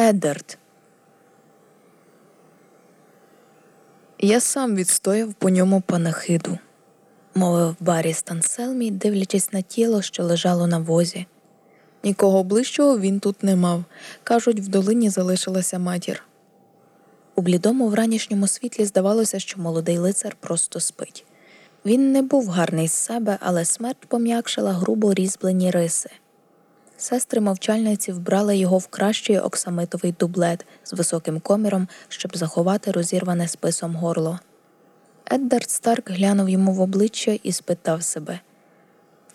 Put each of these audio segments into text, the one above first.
Еддард. Я сам відстояв по ньому панахиду, мовив Баррі Станселмі, дивлячись на тіло, що лежало на возі. Нікого ближчого він тут не мав. Кажуть, в долині залишилася матір. У блідому вранішньому світлі здавалося, що молодий лицар просто спить. Він не був гарний з себе, але смерть пом'якшила грубо різьблені риси. Сестри мовчальниці вбрали його в кращий оксамитовий дублет з високим коміром, щоб заховати розірване списом горло. Еддард Старк глянув йому в обличчя і спитав себе,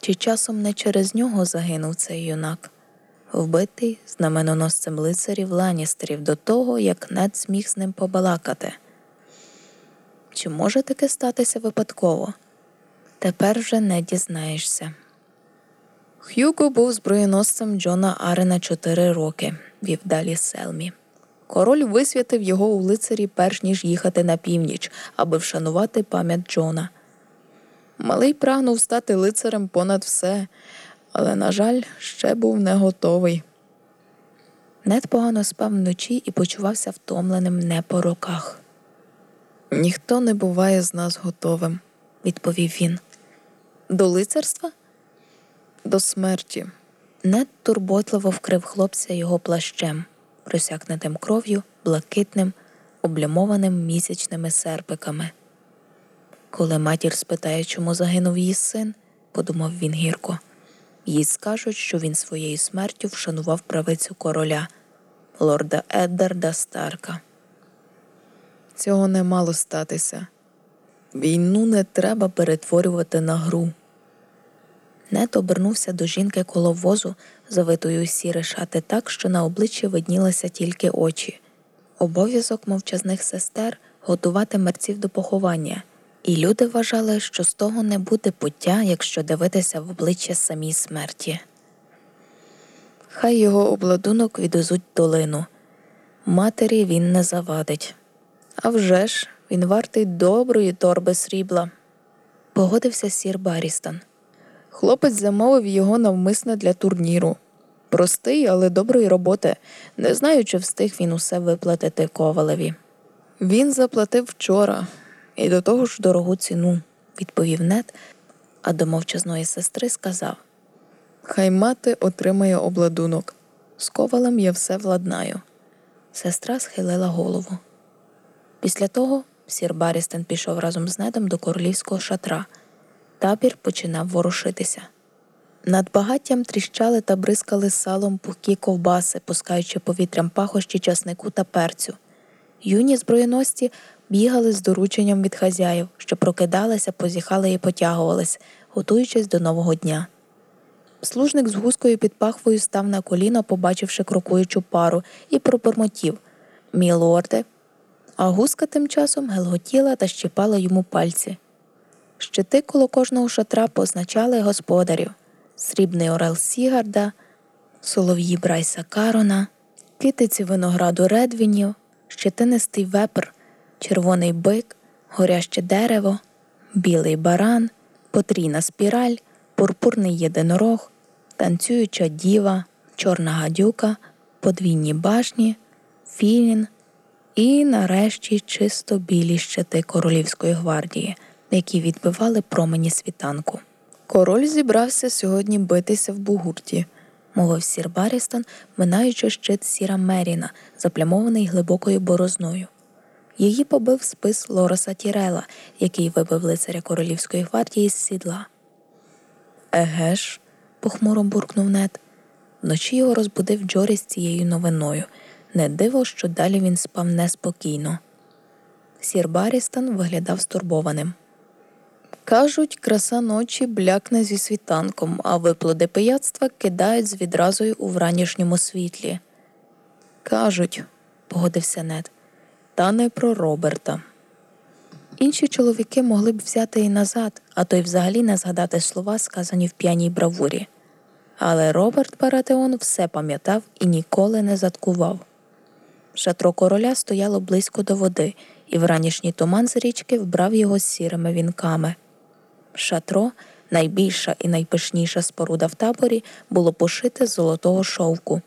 чи часом не через нього загинув цей юнак, вбитий знаменоносцем лицарів Ланістерів до того, як Нед зміг з ним побалакати. Чи може таке статися випадково? Тепер вже не дізнаєшся. Х'юго був зброєносцем Джона Арена чотири роки, вів далі Селмі. Король висвятив його у лицарі, перш ніж їхати на північ, аби вшанувати пам'ять Джона. Малий прагнув стати лицарем понад все, але, на жаль, ще був не готовий. Нед погано спав вночі і почувався втомленим не по роках. Ніхто не буває з нас готовим, відповів він. До лицарства? До смерті. Нед турботливо вкрив хлопця його плащем, просякнутим кров'ю, блакитним, облямованим місячними серпиками. Коли матір спитає, чому загинув її син, подумав він гірко, їй скажуть, що він своєю смертю вшанував правицю короля, лорда Еддарда Старка. Цього не мало статися. Війну не треба перетворювати на гру. Нет обернувся до жінки коло возу, завитою сіре шати так, що на обличчі виднілися тільки очі. Обов'язок мовчазних сестер готувати мерців до поховання, і люди вважали, що з того не буде пуття, якщо дивитися в обличчя самій смерті. Хай його обладунок відвезуть долину. Матері він не завадить. А вже ж, він вартий доброї торби срібла. Погодився сір Барістон. Хлопець замовив його навмисно для турніру. Простий, але доброї роботи, не знаю, чи встиг він усе виплатити ковалеві. Він заплатив вчора і до того ж дорогу ціну, відповів нет, а до мовчазної сестри сказав Хай мати отримає обладунок. З ковалем я все владнаю. Сестра схилила голову. Після того сір Барістен пішов разом з недом до королівського шатра. Табір починав ворушитися. Над багаттям тріщали та бризкали салом пухкі ковбаси, пускаючи повітрям пахощі часнику та перцю. Юні зброєності бігали з дорученням від хазяїв, що прокидалися, позіхали і потягувались, готуючись до нового дня. Служник з гускою під пахвою став на коліна, побачивши крокуючу пару, і пробормотів Мій лорде. А гуска тим часом гелготіла та щіпала йому пальці. Щити коло кожного шатра позначали господарів срібний орел Сігарда, солов'ї Брайса Карона, китиці винограду редвінів, щетинистий вепр, червоний бик, горяще дерево, білий баран, потрійна спіраль, пурпурний єдинорог, танцююча діва, чорна гадюка, подвійні башні, філін і, нарешті, чисто білі щити Королівської гвардії які відбивали промені світанку. Король зібрався сьогодні битися в бугурті, мовив сір Барістон, минаючи щит сіра Меріна, заплямований глибокою борозною. Її побив спис Лороса Тірела, який вибив лицаря королівської гвардії з сідла. Еге ж, похмуро буркнув нед. Вночі його розбудив Джорі з цією новиною. Не диво, що далі він спав неспокійно. Сір Барістон виглядав стурбованим. Кажуть, краса ночі блякне зі світанком, а виплоди пияцтва кидають з відразою у вранішньому світлі. Кажуть, погодився нед, та не про Роберта. Інші чоловіки могли б взяти і назад, а то й взагалі не згадати слова, сказані в п'яній бравурі. Але Роберт Паратеон все пам'ятав і ніколи не заткував. Шатро короля стояло близько до води, і вранішній туман з річки вбрав його сірими вінками. Шатро, найбільша і найпишніша споруда в таборі, було пошите з золотого шовку.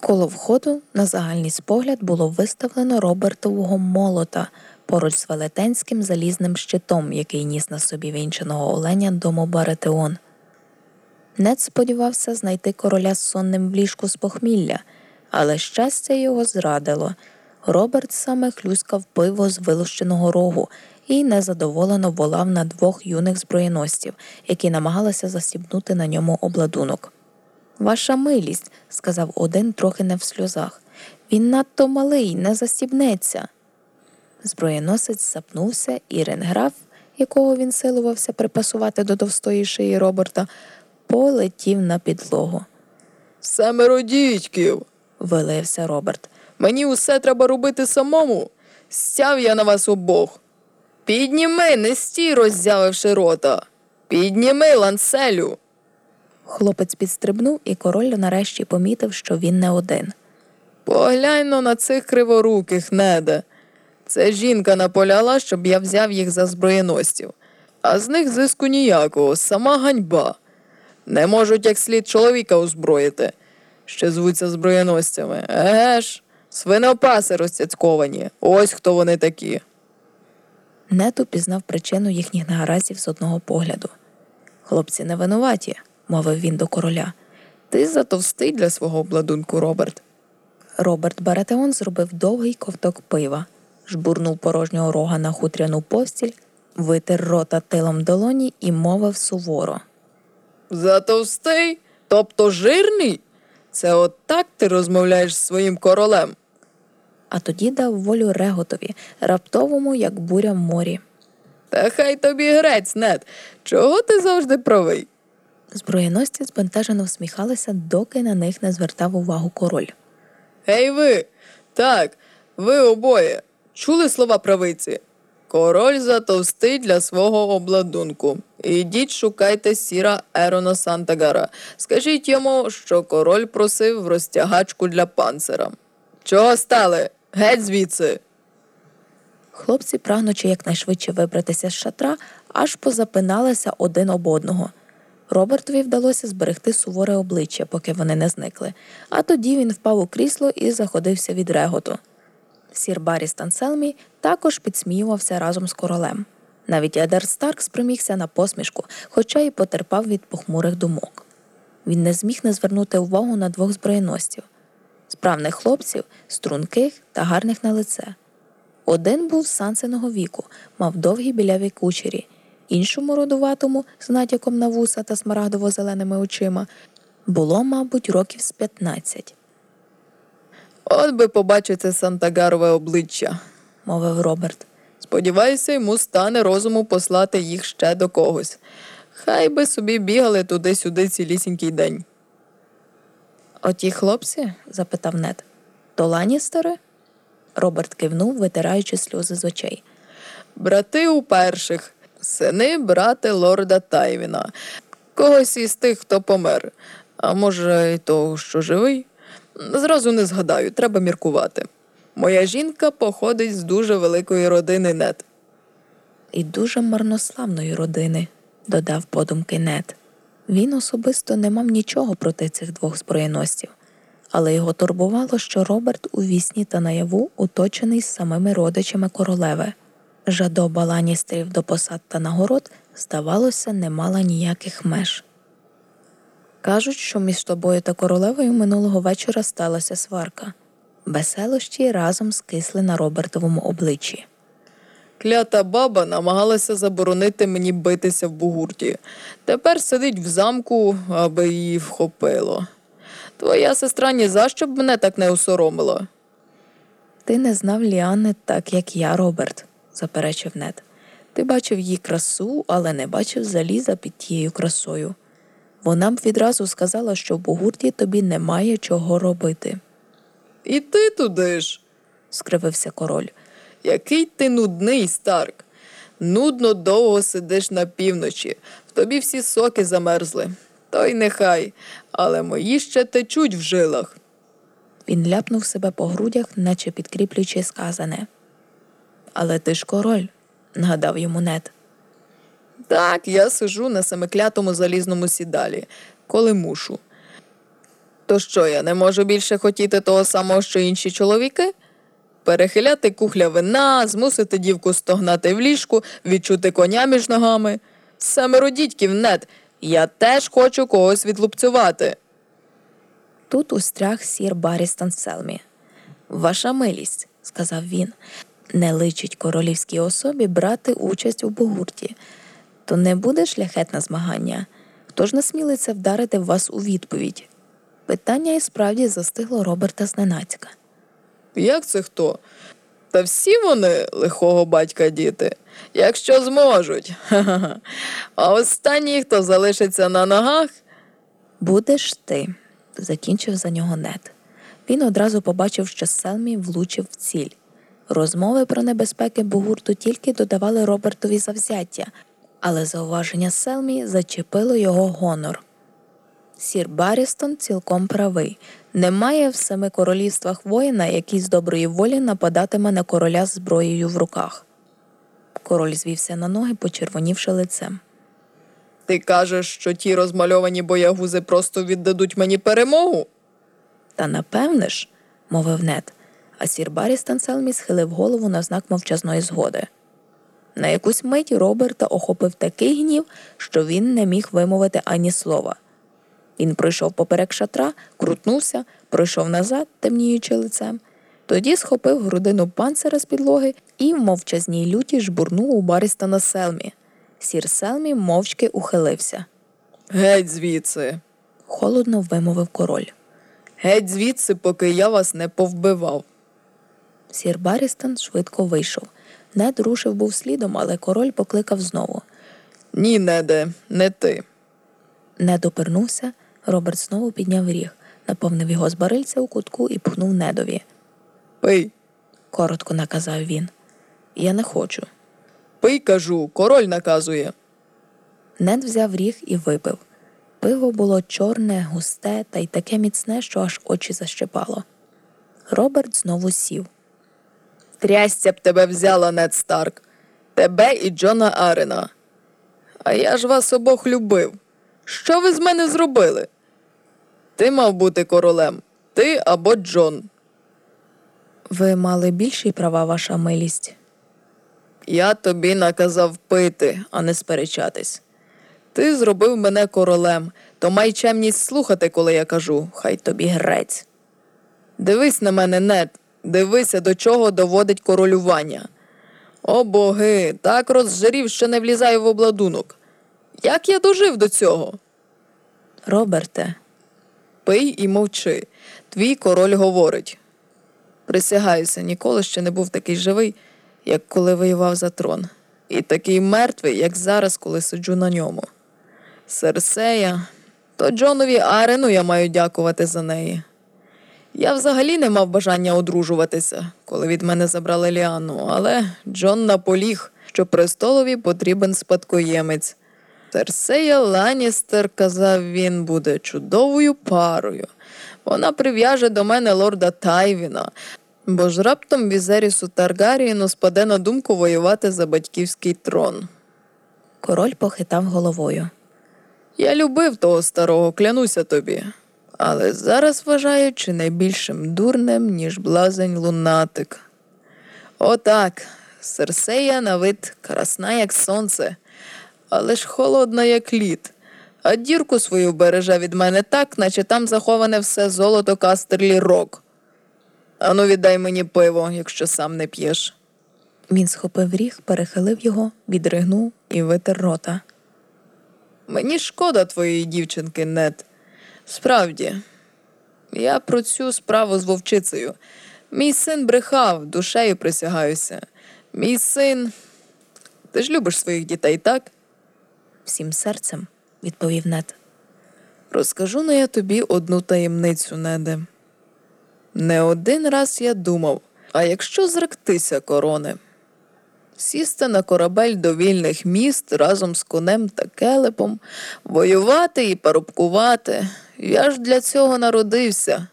Коло входу на загальний спогляд було виставлено Робертового молота поруч з велетенським залізним щитом, який ніс на собі вінченого оленя дому Баратеон. Нед сподівався знайти короля сонним в ліжку з похмілля, але щастя його зрадило. Роберт саме хлюскав пиво з вилущеного рогу і незадоволено волав на двох юних зброєносців, які намагалися засібнути на ньому обладунок. Ваша милість, сказав один трохи не в сльозах. Він надто малий, не застібнеться. Зброєносець запнувся, і ренграф, якого він силувався припасувати до товстої шиї Роберта, полетів на підлогу. Семеро дітьків, вилився Роберт. Мені усе треба робити самому. Стяв я на вас обох. Підніми, не стій, роззявивши рота. Підніми, ланцелю. Хлопець підстрибнув, і король нарешті помітив, що він не один. Погляньно на цих криворуких, неде. Це жінка наполяла, щоб я взяв їх за зброєностів, а з них зиску ніякого, сама ганьба. Не можуть як слід чоловіка озброїти, ще звуться зброєносцями. Еге ж, свинопаси розцяцьковані. Ось хто вони такі. Нету пізнав причину їхніх негараздів з одного погляду. Хлопці не винуваті, мовив він до короля. Ти затовстий для свого обладунку, Роберт. Роберт Баратеон зробив довгий ковток пива, жбурнув порожнього рога на хутряну постіль, витер рота тилом долоні і мовив суворо. Затовстий, тобто жирний? Це от так ти розмовляєш з своїм королем. А тоді дав волю реготові, раптовому, як буря в морі. Та хай тобі грець, нет. Чого ти завжди правий? Зброєносці збентежено всміхалися, доки на них не звертав увагу король. Гей ви, так, ви обоє. Чули слова правиці? Король затовстий для свого обладунку. Ідіть шукайте сіра Ерона Сантагара. Скажіть йому, що король просив розтягачку для панцира. Чого стали? Геть звідси. Хлопці, прагнучи якнайшвидше вибратися з шатра, аж позапиналися один об одного. Робертові вдалося зберегти суворе обличчя, поки вони не зникли, а тоді він впав у крісло і заходився від реготу. Сір Баррі Станселмі також підсміювався разом з королем. Навіть Едер Старк спримігся на посмішку, хоча й потерпав від похмурих думок. Він не зміг не звернути увагу на двох зброєносців справних хлопців, струнких та гарних на лице. Один був сансеного віку, мав довгі біляві кучері, іншому родуватому, з натяком на вуса та смарагдово-зеленими очима, було, мабуть, років з 15. От би побачити Сантагарове обличчя, мовив Роберт. Сподіваюся, йому стане розуму послати їх ще до когось. Хай би собі бігали туди-сюди цілісінький день. Оті хлопці? запитав нед. То ланістери?» Роберт кивнув, витираючи сльози з очей. Брати у перших, сини брати лорда Тайвіна, когось із тих, хто помер, а може, й того, що живий. Зразу не згадаю, треба міркувати. Моя жінка походить з дуже великої родини нет. І дуже марнославної родини, додав подумки нет. Він особисто не мав нічого проти цих двох зброєносців, але його турбувало, що Роберт у вісні та наяву оточений самими родичами королеви. Жадоба ланістерів до посад та нагород, здавалося, не мала ніяких меж. Кажуть, що між тобою та королевою минулого вечора сталася сварка. Веселощі разом скисли на Робертовому обличчі. Клята баба намагалася заборонити мені битися в бугурті. Тепер сидить в замку, аби її вхопило. Твоя сестра ні за що б мене так не осоромила. Ти не знав Ліани так, як я, Роберт, заперечив нед. Ти бачив її красу, але не бачив заліза під тією красою. Вона б відразу сказала, що в бугурті тобі немає чого робити. І ти туди ж, скривився король. Який ти нудний, Старк. Нудно довго сидиш на півночі, в тобі всі соки замерзли. То й нехай, але мої ще течуть в жилах. Він ляпнув себе по грудях, наче підкріплюючи сказане. Але ти ж король, нагадав йому нет. Так, я сижу на семиклятому залізному сідалі, коли мушу. То що я не можу більше хотіти того самого, що інші чоловіки? Перехиляти кухля вина, змусити дівку стогнати в ліжку, відчути коня між ногами. Семеро дідьків нет. Я теж хочу когось відлупцювати. Тут устряг сір Барістон Селмі. Ваша милість, сказав він, не личить королівській особі брати участь у бугурті. То не буде шляхетне змагання. Хто ж насмілиться вдарити вас у відповідь? Питання і справді застигло Роберта зненацька. Як це хто? Та всі вони лихого батька діти, якщо зможуть. А останній, хто залишиться на ногах, Будеш ти, закінчив за нього нет. Він одразу побачив, що Селмі влучив в ціль. Розмови про небезпеки бугурту тільки додавали Робертові завзяття, але зауваження Селмі зачепило його гонор. Сір Барістон цілком правий. Немає в семи королівствах воїна, який з доброї волі нападатиме на короля з зброєю в руках. Король звівся на ноги, почервонівши лицем. ти кажеш, що ті розмальовані боягузи просто віддадуть мені перемогу? Та напевне ж, мовив нет, а сір Барістон Селмі схилив голову на знак мовчазної згоди. На якусь мить Роберта охопив такий гнів, що він не міг вимовити ані слова. Він пройшов поперек шатра, крутнувся, пройшов назад, темніючи лицем, тоді схопив грудину панцира з підлоги і в мовчазній люті жбурнув у Барістона Селмі. Сір Селмі мовчки ухилився. Геть звідси. Холодно вимовив король. Геть звідси, поки я вас не повбивав. Сір Барістон швидко вийшов. Нед рушив був слідом, але король покликав знову. Ні, неде, не ти. Нед обернувся, Роберт знову підняв ріг, наповнив його з барильця у кутку і пхнув недові. Пий. Коротко наказав він. Я не хочу. Пий, кажу, король наказує. Нед взяв ріг і випив. Пиво було чорне, густе та й таке міцне, що аж очі защепало. Роберт знову сів. Трясця б тебе взяла, Нед Старк. Тебе і Джона Арена. А я ж вас обох любив. Що ви з мене зробили? Ти мав бути королем, ти або Джон. Ви мали більші права, ваша милість. Я тобі наказав пити, а не сперечатись. Ти зробив мене королем, то май чемність слухати, коли я кажу, хай тобі грець. Дивись на мене, Нед, дивися, до чого доводить королювання. О боги, так розжирів, що не влізаю в обладунок. Як я дожив до цього? Роберте, Пий і мовчи. Твій король говорить. Присягаюся, ніколи ще не був такий живий, як коли воював за трон, і такий мертвий, як зараз, коли сиджу на ньому. Серсея, то Джонові Арену я маю дякувати за неї. Я взагалі не мав бажання одружуватися, коли від мене забрали Ліану, але Джон наполіг, що престолові потрібен спадкоємець. Серсея Ланістер, казав він, буде чудовою парою. Вона прив'яже до мене лорда Тайвіна, бо ж раптом Візерісу Таргарієну спаде на думку воювати за батьківський трон. король похитав головою. Я любив того старого, клянуся тобі. Але зараз вважаю чи не більшим дурнем, ніж блазень лунатик. Отак, Серсея на вид красна, як сонце, але ж холодна, як лід. А дірку свою береже від мене так, наче там заховане все золото Кастерлі Рок. Ану, віддай мені пиво, якщо сам не п'єш. Він схопив ріг, перехилив його, відригнув і витер рота. Мені шкода твоєї дівчинки, Нед. Справді, я про цю справу з вовчицею. Мій син брехав, душею присягаюся. Мій син. Ти ж любиш своїх дітей, так? Всім серцем, відповів Нед. Розкажу на я тобі одну таємницю, Неде. Не один раз я думав, а якщо зректися корони? Сісти на корабель до вільних міст разом з конем та келепом, воювати і парубкувати. Я ж для цього народився.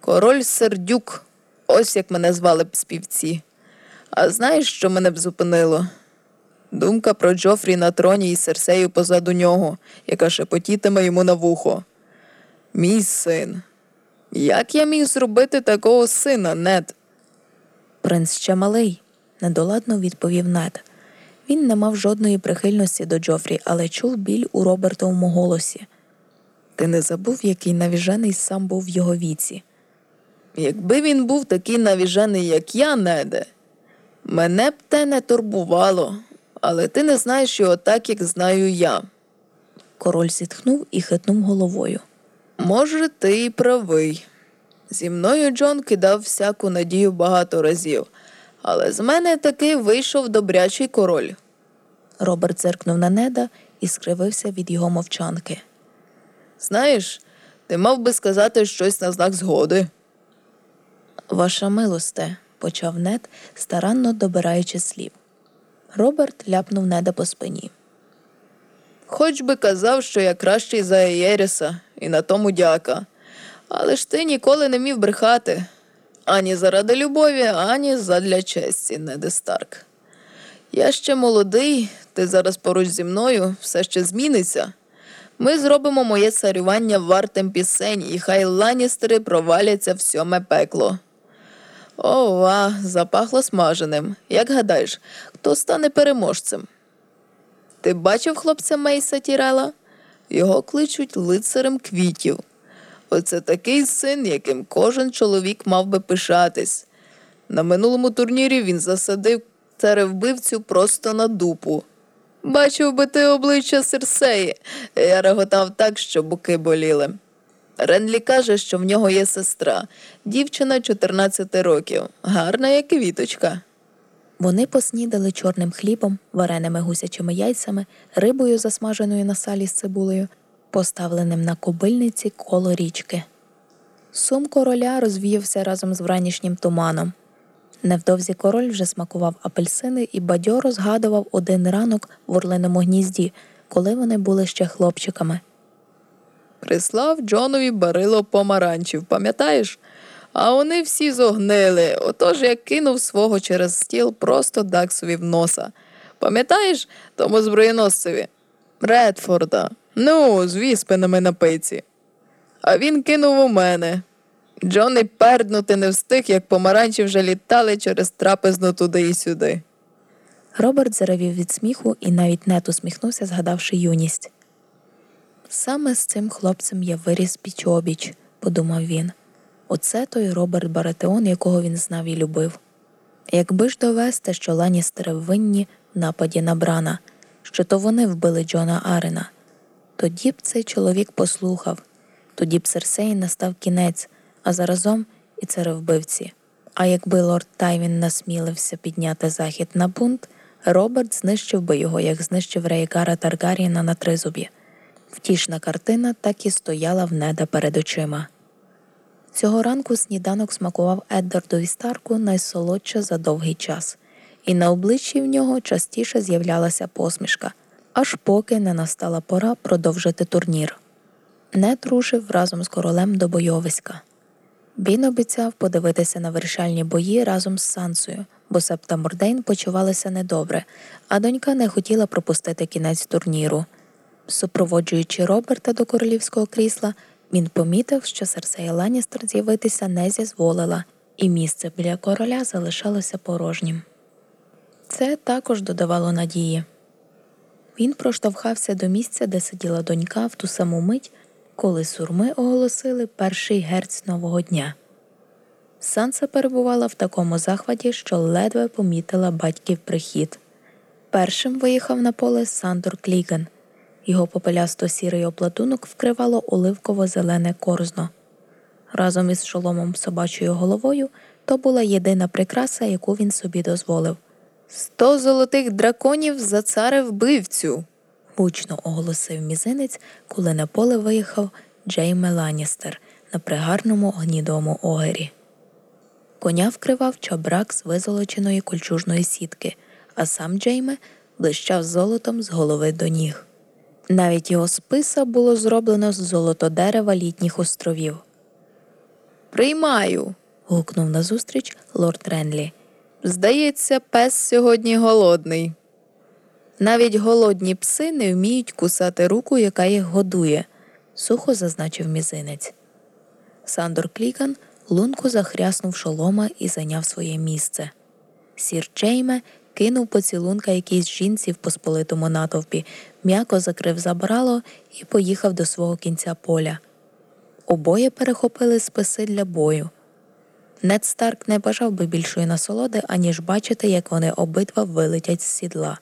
Король сердюк, ось як мене звали б співці. А знаєш, що мене б зупинило? Думка про Джофрі на троні і Серсею позаду нього, яка шепотітиме йому на вухо. Мій син. Як я міг зробити такого сина, Нед? Принц ще малий, недоладно відповів Нед. Він не мав жодної прихильності до Джофрі, але чув біль у Робертовому голосі. Ти не забув, який навіжений сам був в його віці. Якби він був такий навіжений, як я, Неде, мене б те не турбувало, але ти не знаєш його так, як знаю я. Король зітхнув і хитнув головою. Може, ти і правий. Зі мною Джон кидав всяку надію багато разів, але з мене таки вийшов добрячий король. Роберт зиркнув на неда і скривився від його мовчанки. Знаєш, ти мав би сказати щось на знак згоди. Ваша милосте, почав нед, старанно добираючи слів. Роберт ляпнув неда по спині. Хоч би казав, що я кращий за Еєріса, і на тому дяка. Але ж ти ніколи не міг брехати ані заради любові, ані задля честі, Неде Старк. Я ще молодий, ти зараз поруч зі мною, все ще зміниться. Ми зробимо моє царювання вартим пісень, і хай ланістери проваляться в сьоме пекло. Ова, запахло смаженим. Як гадаєш, хто стане переможцем? Ти бачив хлопця Мейса Тірела? Його кличуть лицарем квітів. Оце такий син, яким кожен чоловік мав би пишатись. На минулому турнірі він засадив царевбивцю просто на дупу. Бачив би ти обличчя Серсеї. Я реготав так, що буки боліли. Ренлі каже, що в нього є сестра, дівчина 14 років, гарна, як квіточка. Вони поснідали чорним хлібом, вареними гусячими яйцями, рибою, засмаженою на салі з цибулею, поставленим на кобильниці коло річки. Сум короля розвіявся разом з вранішнім туманом. Невдовзі король вже смакував апельсини і бадьоро згадував один ранок в орлиному гнізді, коли вони були ще хлопчиками. Прислав Джонові барило помаранчів, пам'ятаєш? А вони всі зогнили, отож я кинув свого через стіл просто Даксові в носа. Пам'ятаєш тому зброєносцеві? Редфорда. Ну, з віспинами на пиці. А він кинув у мене. Джон і перднути не встиг, як помаранчі вже літали через трапезну туди і сюди. Роберт заревів від сміху і навіть нет усміхнувся, згадавши юність. Саме з цим хлопцем я виріс піч обіч, подумав він. Оце той Роберт Баратеон, якого він знав і любив. Якби ж довести, що Ланістери винні в нападі на Брана, що то вони вбили Джона Арена, тоді б цей чоловік послухав, тоді б Серсеї настав кінець, а заразом і царевбивці. А якби лорд Тайвін насмілився підняти захід на бунт, Роберт знищив би його, як знищив Рейгара Таргаріна на тризубі. Втішна картина так і стояла в неда перед очима. Цього ранку сніданок смакував Еддардові Старку найсолодше за довгий час, і на обличчі в нього частіше з'являлася посмішка, аж поки не настала пора продовжити турнір. Нед рушив разом з королем до бойовиська. Він обіцяв подивитися на вирішальні бої разом з Сансою, бо Септа Мордейн почувалася недобре, а донька не хотіла пропустити кінець турніру. Супроводжуючи Роберта до королівського крісла, він помітив, що Серсея Ланістер з'явитися не зізволила, і місце біля короля залишалося порожнім. Це також додавало надії. Він проштовхався до місця, де сиділа донька в ту саму мить, коли сурми оголосили перший герць нового дня. Санса перебувала в такому захваті, що ледве помітила батьків прихід. Першим виїхав на поле Сандор Кліган. Його попелясто сірий оплатунок вкривало оливково-зелене корзно. Разом із шоломом собачою головою то була єдина прикраса, яку він собі дозволив. Сто золотих драконів за царе вбивцю. гучно оголосив мізинець, коли на поле виїхав Джейме Ланістер на пригарному гнідому огері. Коня вкривав чабрак з визолоченої кольчужної сітки, а сам Джейме блищав золотом з голови до ніг. Навіть його списа було зроблено з золотодерева літніх островів. Приймаю. гукнув назустріч лорд Ренлі. Здається, пес сьогодні голодний. Навіть голодні пси не вміють кусати руку, яка їх годує, сухо зазначив мізинець. Сандор Клікан лунку захряснув шолома і зайняв своє місце. Сір Джейме кинув поцілунка якійсь жінці в посполитому натовпі, м'яко закрив забрало і поїхав до свого кінця поля. Обоє перехопили списи для бою. Нед Старк не бажав би більшої насолоди, аніж бачити, як вони обидва вилетять з сідла.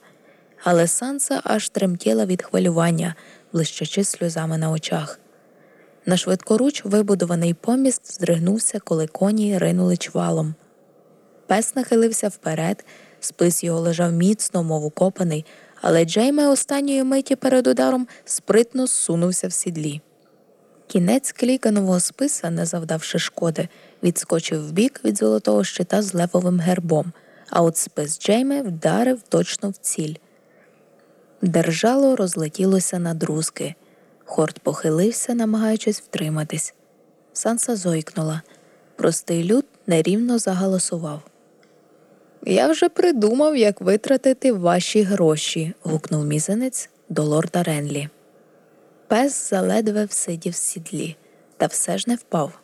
Але Санса аж тремтіла від хвилювання, блищачи сльозами на очах. На швидкоруч вибудований поміст здригнувся, коли коні ринули чвалом. Пес нахилився вперед, спис його лежав міцно, мов укопаний, але Джейме останньої миті перед ударом спритно зсунувся в сідлі. Кінець кліканового списа, не завдавши шкоди, відскочив вбік від золотого щита з левовим гербом, а от спис Джейме вдарив точно в ціль. Держало розлетілося на друзки. Хорт похилився, намагаючись втриматись. Санса зойкнула. Простий люд нерівно загалосував. Я вже придумав, як витратити ваші гроші. гукнув мізинець до лорда Ренлі. Пес заледве всидів в сідлі, та все ж не впав.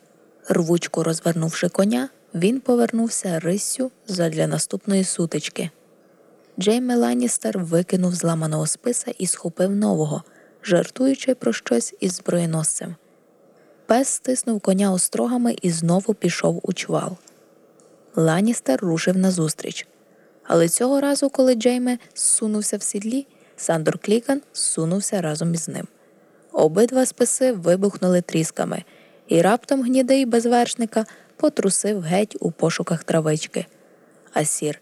Рвучко розвернувши коня, він повернувся риссю задля наступної сутички. Джейме Ланністер викинув зламаного списа і схопив нового, жартуючи про щось із зброєносцем. Пес стиснув коня острогами і знову пішов у чвал. Ланністер рушив назустріч. Але цього разу, коли Джейме зсунувся в сідлі, Сандор Клікан зсунувся разом із ним. Обидва списи вибухнули трісками, і раптом гнідий без вершника потрусив геть у пошуках травички. А сір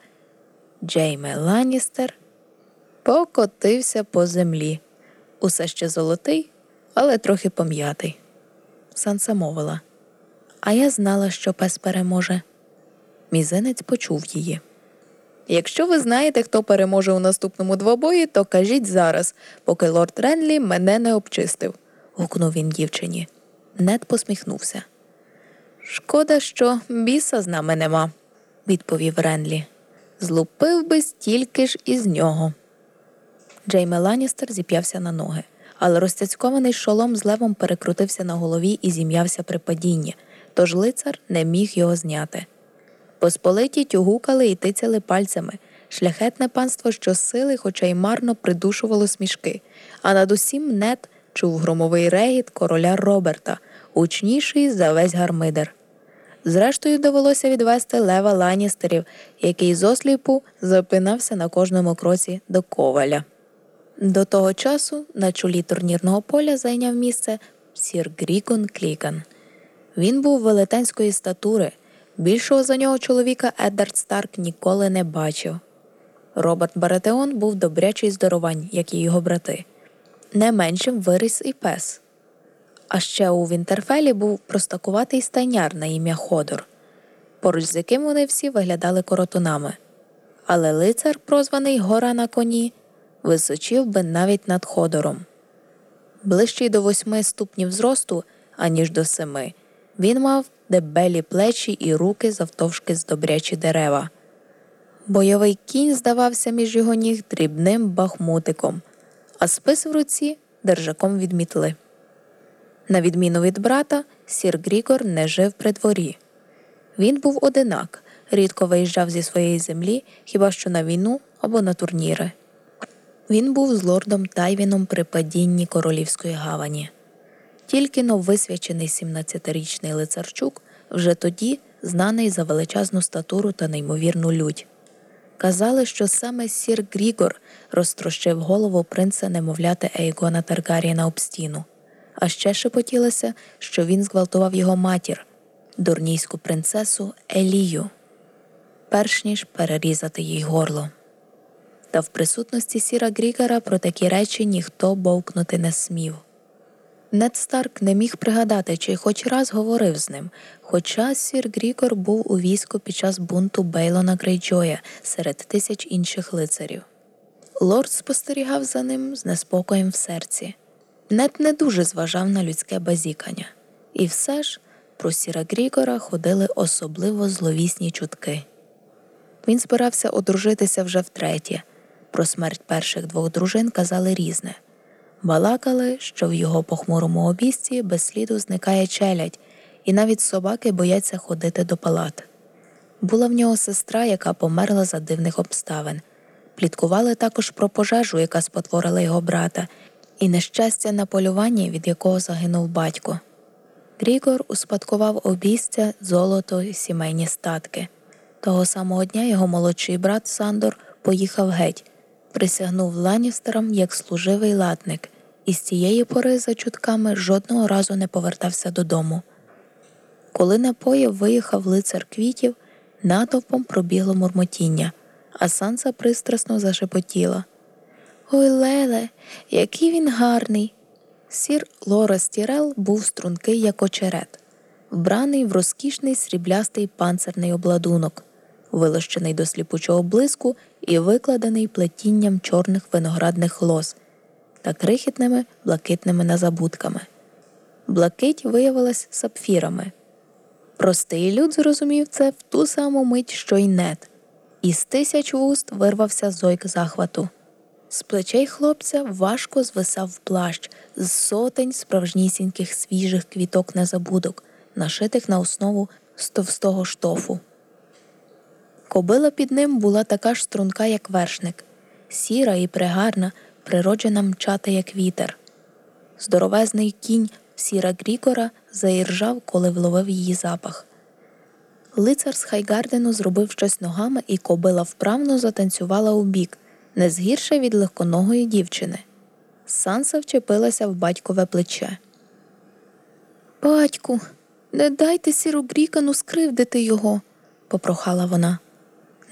Джейме Ланністер покотився по землі, усе ще золотий, але трохи пом'ятий. Санса мовила, а я знала, що пес переможе. Мізинець почув її. Якщо ви знаєте, хто переможе у наступному двобої, то кажіть зараз, поки лорд Ренлі мене не обчистив, гукнув він дівчині. Нед посміхнувся. Шкода, що біса з нами нема, відповів Ренлі. Злупив би стільки ж із нього. Джейме Ланністер зіп'явся на ноги, але розцяцькований шолом з левом перекрутився на голові і зім'явся при падінні, тож лицар не міг його зняти. Посполиті тюгукали і тицяли пальцями. Шляхетне панство щосили, хоча й марно придушувало смішки, а над усім нет чув громовий регіт короля Роберта, гучніший за весь гармидер. Зрештою, довелося відвести лева ланістерів, який зосліпу запинався на кожному кроці до коваля. До того часу на чолі турнірного поля зайняв місце сір Грікон Клікан. Він був велетенської статури. Більшого за нього чоловіка Еддард Старк ніколи не бачив. Роберт Баратеон був добрячий здоровань, як і його брати. Не меншим виріс і пес. А ще у Вінтерфелі був простакуватий стайняр на ім'я Ходор, поруч з яким вони всі виглядали коротунами. Але лицар, прозваний Гора на коні, височив би навіть над Ходором. Ближчий до восьми ступнів зросту, аніж до семи, він мав дебелі плечі і руки завтовшки з добрячі дерева. Бойовий кінь здавався між його ніг дрібним бахмутиком, а спис в руці держаком від мітли. На відміну від брата, сір Грігор не жив при дворі. Він був одинак, рідко виїжджав зі своєї землі хіба що на війну або на турніри. Він був з лордом Тайвіном при падінні королівської гавані. Тільки но висвячений 17-річний лицарчук вже тоді знаний за величезну статуру та неймовірну лють. Казали, що саме сір Грігор розтрощив голову принца немовляти Ейгона Таргаріна об стіну, а ще шепотілося, що він зґвалтував його матір, дурнійську принцесу Елію, перш ніж перерізати їй горло. Та в присутності сіра Грігора про такі речі ніхто бовкнути не смів. Нед Старк не міг пригадати, чи хоч раз говорив з ним, хоча сір Грігор був у війську під час бунту Бейлона Грейджоя серед тисяч інших лицарів. Лорд спостерігав за ним з неспокоєм в серці. Нед не дуже зважав на людське базікання, і все ж про сіра Грігора ходили особливо зловісні чутки. Він збирався одружитися вже втретє. Про смерть перших двох дружин казали різне. Балакали, що в його похмурому обійсті без сліду зникає челядь, і навіть собаки бояться ходити до палат. Була в нього сестра, яка померла за дивних обставин. Пліткували також про пожежу, яка спотворила його брата, і нещастя на полюванні, від якого загинув батько. Грігор успадкував обійстя, золото і сімейні статки. Того самого дня його молодший брат Сандор поїхав геть, присягнув Ланістерам як служивий латник, і з цієї пори, за чутками, жодного разу не повертався додому. Коли на поїв виїхав лицар квітів, натовпом пробігло мурмотіння, а Санса пристрасно зашепотіла. Ой, Леле, який він гарний! Сір Лорес Тірел був стрункий, як очерет, вбраний в розкішний сріблястий панцирний обладунок, вилощений до сліпучого блиску і викладений плетінням чорних виноградних лоз та крихітними блакитними назабудками. Блакить виявилась сапфірами. Простий люд зрозумів це в ту саму мить, що й нет, і з тисяч вуст вирвався зойк захвату. З плечей хлопця важко звисав плащ з сотень справжнісіньких свіжих квіток незабудок, нашитих на основу з товстого штофу. Кобила під ним була така ж струнка, як вершник, сіра і пригарна, природжена мчата, як вітер. Здоровезний кінь сіра Грігора заіржав, коли вловив її запах. Лицар з Хайгардену зробив щось ногами, і кобила вправно затанцювала у бік, не згірше від легконогої дівчини. Санса вчепилася в батькове плече. Батьку, не дайте сіру Грікану скривдити його, попрохала вона.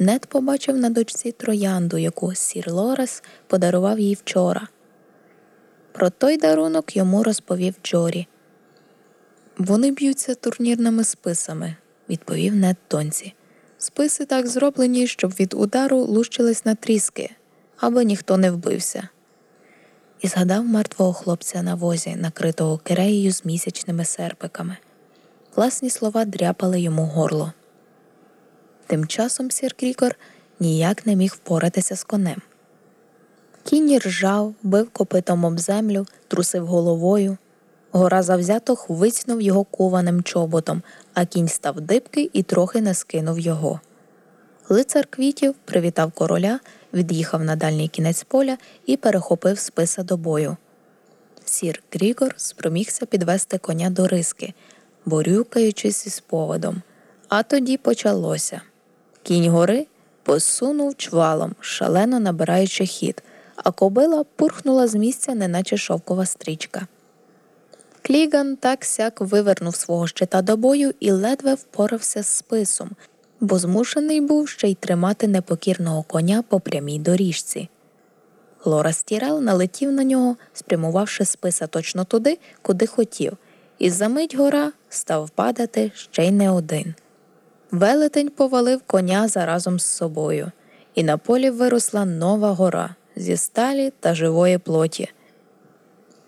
Нед побачив на дочці троянду, яку сір Лорес подарував їй вчора. Про той дарунок йому розповів Джорі. Вони б'ються турнірними списами, відповів Нед доньці. Списи так зроблені, щоб від удару лущились на тріски, аби ніхто не вбився. І згадав мертвого хлопця на возі, накритого киреєю з місячними серпиками. Власні слова дряпали йому горло. Тим часом сір Крікор ніяк не міг впоратися з конем. Кінь ржав, бив копитом об землю, трусив головою. Гора завзято хвицнув його кованим чоботом, а кінь став дибкий і трохи не скинув його. Лицар квітів привітав короля, від'їхав на дальній кінець поля і перехопив списа до бою. Сір Грігор спромігся підвести коня до риски, борюкаючись із поводом. А тоді почалося. Кінь гори посунув чвалом, шалено набираючи хід, а кобила пурхнула з місця, неначе шовкова стрічка. Кліган так сяк вивернув свого щита до бою і ледве впорався з списом, бо змушений був ще й тримати непокірного коня по прямій доріжці. Лора Стірел налетів на нього, спрямувавши списа точно туди, куди хотів, і за мить гора став падати ще й не один. Велетень повалив коня заразом з собою, і на полі виросла нова гора зі сталі та живої плоті.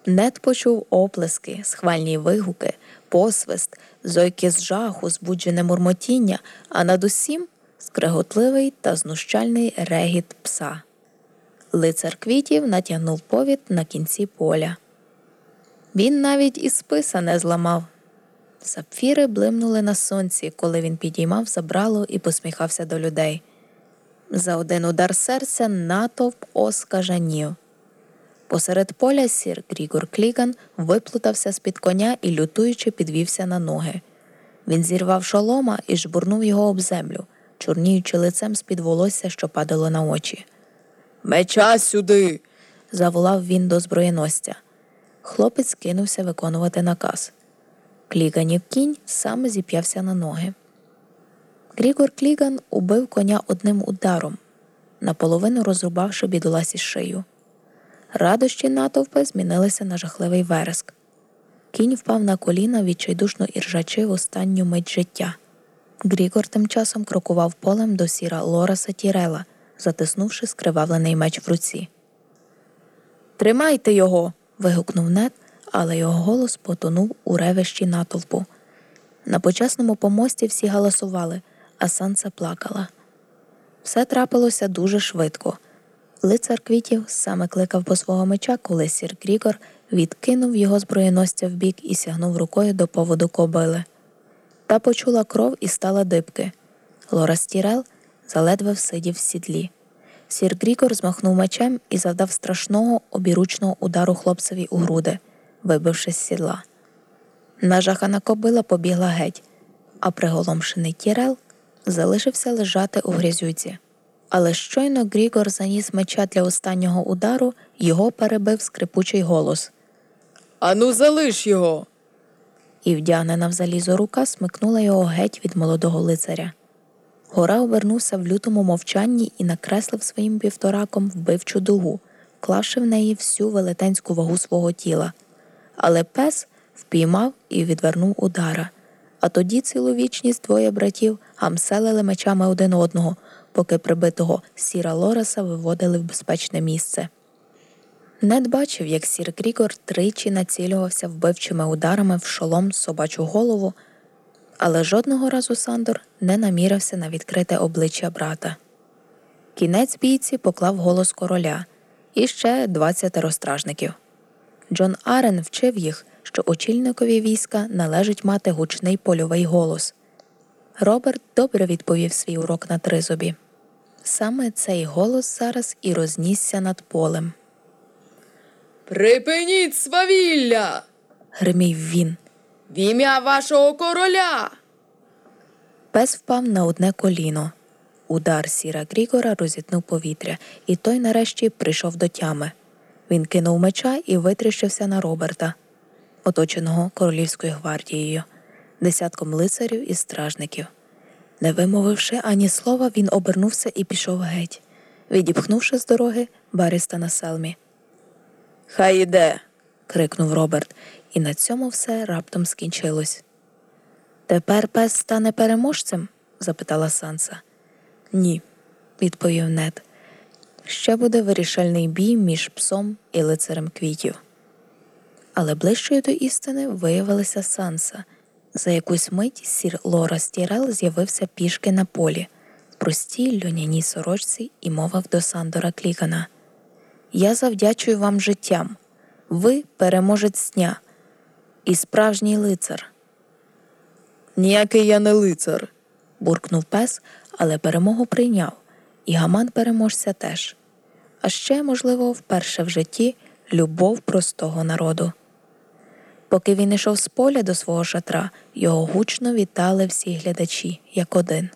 Нед почув оплески, схвальні вигуки, посвист, зойки з жаху, збуджене мурмотіння, а над усім скреготливий та знущальний регіт пса. Лицар квітів натягнув повід на кінці поля. Він навіть і списа не зламав. Сапфіри блимнули на сонці, коли він підіймав забрало і посміхався до людей. За один удар серця натовп оскажанів. Посеред поля сір Грігор Кліган виплутався з під коня і, лютуючи, підвівся на ноги. Він зірвав шолома і жбурнув його об землю, чорніючи лицем з під волосся, що падало на очі. Меча сюди. заволав він до зброєностя. Хлопець кинувся виконувати наказ. Кліганів кінь саме зіп'явся на ноги. Грігор Кліган убив коня одним ударом, наполовину розрубавши бідоласі шию. Радощі натовпи змінилися на жахливий вереск. Кінь впав на коліна, відчайдушно іржачи в останню мить життя. Грігор тим часом крокував полем до сіра Лораса Тірела, затиснувши скривавлений меч в руці. Тримайте його. вигукнув Нед, але його голос потонув у ревищі натовпу. На почесному помості всі галасували, а Санса плакала. Все трапилося дуже швидко. Лицар квітів саме кликав по свого меча, коли сір Грігор відкинув його зброєносця вбік і сягнув рукою до поводу кобили. Та почула кров і стала дибки. Лорас Тірел заледве всидів в сідлі. Сір Грігор змахнув мечем і завдав страшного обіручного удару хлопцеві у груди, вибивши з сідла. Нажахана кобила побігла геть, а приголомшений Тірел залишився лежати у грязюці. Але щойно Грігор заніс меча для останнього удару, його перебив скрипучий голос. Ану, залиш його. І вдягнена в залізо рука смикнула його геть від молодого лицаря. Гора обернувся в лютому мовчанні і накреслив своїм півтораком вбивчу дугу, вклавши в неї всю велетенську вагу свого тіла. Але пес впіймав і відвернув удара. А тоді цілу вічність двоє братів гамселили мечами один одного, поки прибитого сіра Лореса виводили в безпечне місце. Нед бачив, як сір Крігор тричі націлювався вбивчими ударами в шолом собачу голову, але жодного разу Сандор не намірився на відкрите обличчя брата. Кінець бійці поклав голос короля і ще двадцятеро стражників. Джон Арен вчив їх, що очільникові війська належить мати гучний польовий голос. Роберт добре відповів свій урок на тризубі. Саме цей голос зараз і рознісся над полем. Припиніть свавілля! Гримів він. В ім'я вашого короля. Пес впав на одне коліно. Удар сіра Грігора розітнув повітря, і той нарешті прийшов до тями. Він кинув меча і витріщився на Роберта, оточеного королівською гвардією, десятком лицарів і стражників. Не вимовивши ані слова, він обернувся і пішов геть, відіпхнувши з дороги бариста на селмі. Хай іде. крикнув Роберт, і на цьому все раптом скінчилось. Тепер пес стане переможцем? запитала Санса. Ні, відповів Нед. Ще буде вирішальний бій між псом і лицарем квітів. Але ближчою до істини виявилася Санса. За якусь мить сір Лора Стірел з'явився пішки на полі, в простій льоняній сорочці і мовив до Сандора Клікана. Я завдячую вам життям. Ви переможець дня і справжній лицар. Ніякий я не лицар. буркнув пес, але перемогу прийняв, і гаман переможця теж. А ще, можливо, вперше в житті любов простого народу. Поки він йшов з поля до свого шатра, його гучно вітали всі глядачі, як один.